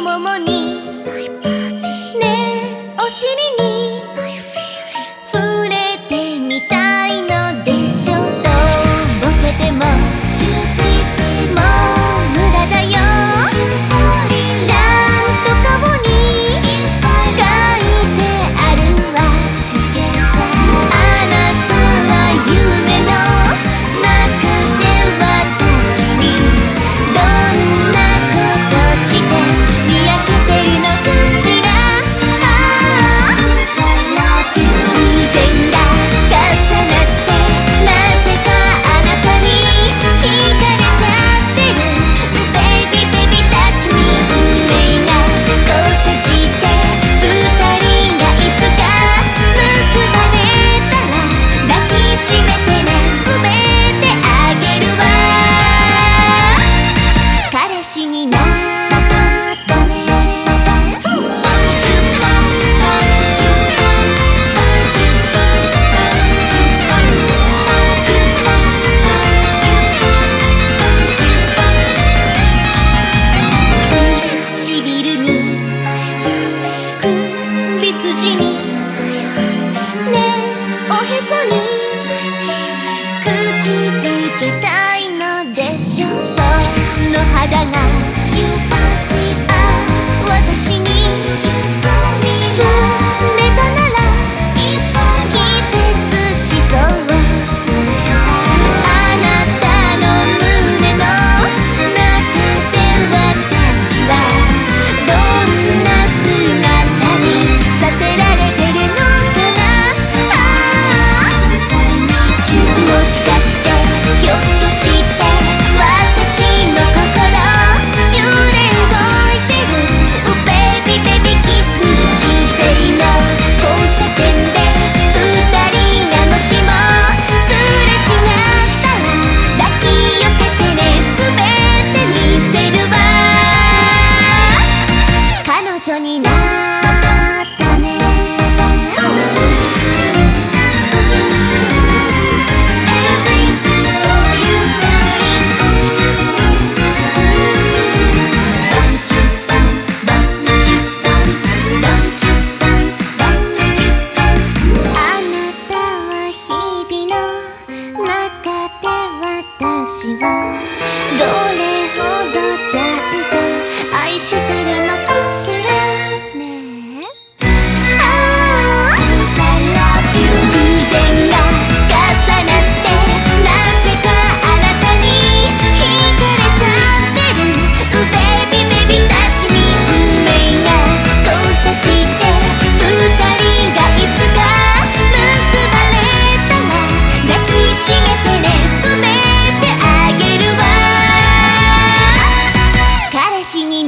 摸摸你私に